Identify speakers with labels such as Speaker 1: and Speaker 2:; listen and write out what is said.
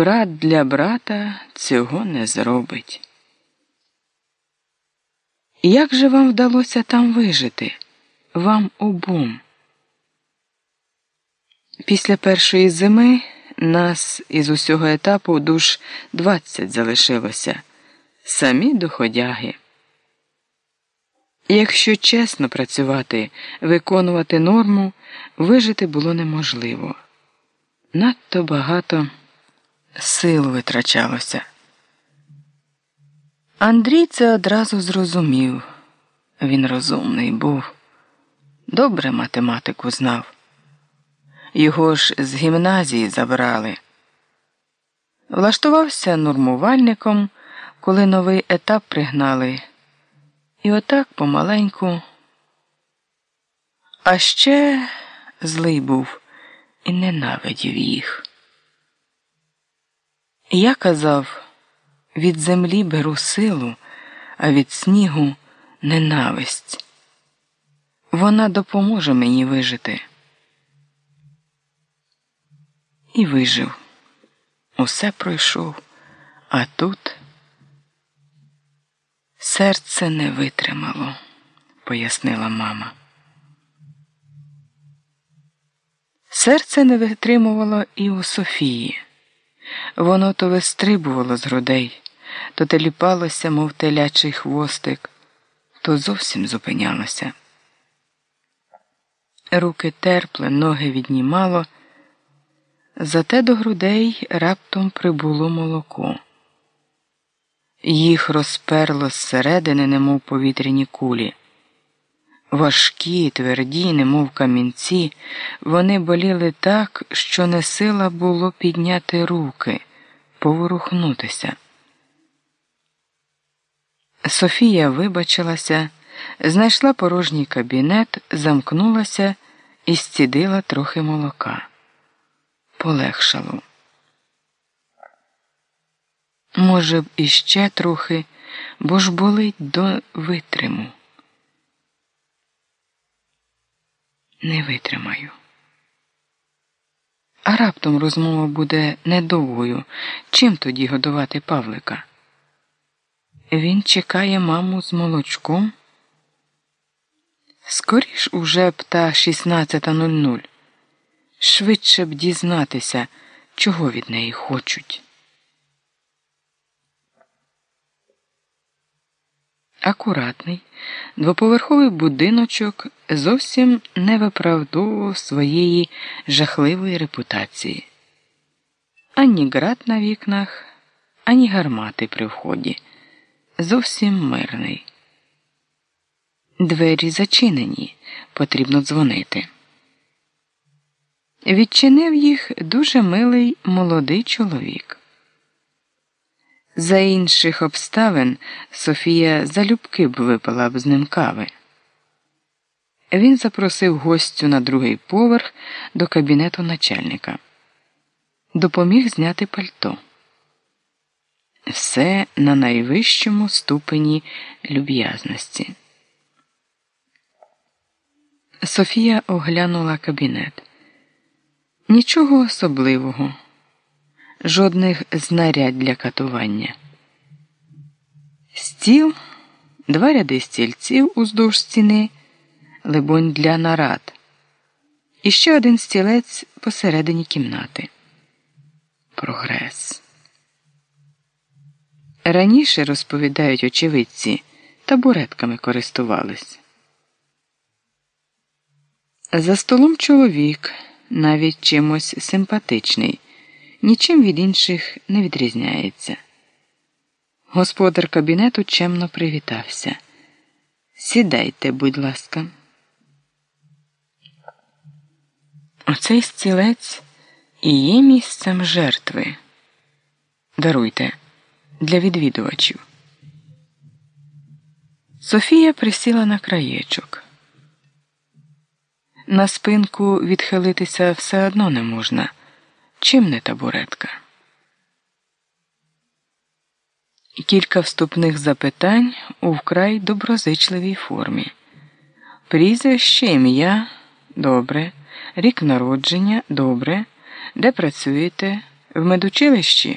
Speaker 1: брат для брата цього не зробить. Як же вам вдалося там вижити? Вам обом? Після першої зими нас із усього етапу душ двадцять залишилося, самі доходяги. Якщо чесно працювати, виконувати норму, вижити було неможливо. Надто багато сил витрачалося. Андрій це одразу зрозумів. Він розумний був, добре математику знав. Його ж з гімназії забрали. Влаштувався нормувальником, коли новий етап пригнали. І отак помаленьку. А ще злий був і ненавидів їх. Я казав від землі беру силу, а від снігу ненависть. Вона допоможе мені вижити. І вижив. Усе пройшов, а тут серце не витримало, пояснила мама. Серце не витримувало і у Софії. Воно то вистрибувало з грудей, то теліпалося, мов телячий хвостик, то зовсім зупинялося. Руки терпли, ноги віднімало, зате до грудей раптом прибуло молоко. Їх розперло зсередини, немов повітряні кулі. Важкі, тверді, немов камінці, вони боліли так, що не сила було підняти руки, поворухнутися. Софія вибачилася, знайшла порожній кабінет, замкнулася і зцідила трохи молока. Полегшало. Може б, іще трохи, бо ж болить до витриму. Не витримаю. А раптом розмова буде недовгою. Чим тоді годувати Павлика? Він чекає маму з молочком. Скоріш уже б та 16.00. Швидше б дізнатися, чого від неї хочуть. Акуратний, двоповерховий будиночок зовсім не виправдовував своєї жахливої репутації. Ані град на вікнах, ані гармати при вході. Зовсім мирний. Двері зачинені, потрібно дзвонити. Відчинив їх дуже милий молодий чоловік. За інших обставин Софія залюбки б випила б з ним кави. Він запросив гостю на другий поверх до кабінету начальника. Допоміг зняти пальто. Все на найвищому ступені люб'язності. Софія оглянула кабінет. Нічого особливого жодних знарядь для катування. Стіл, два ряди стільців уздовж стіни, либонь для нарад, і ще один стілець посередині кімнати. Прогрес. Раніше, розповідають очевидці, табуретками користувались. За столом чоловік, навіть чимось симпатичний нічим від інших не відрізняється. Господар кабінету чемно привітався. Сідайте, будь ласка. Оцей стілець і є місцем жертви. Даруйте для відвідувачів. Софія присіла на краєчок. На спинку відхилитися все одно не можна. Чим не табуретка? Кілька вступних запитань у вкрай доброзичливій формі. Прізвище ім'я добре, рік народження добре, де працюєте, в медучилищі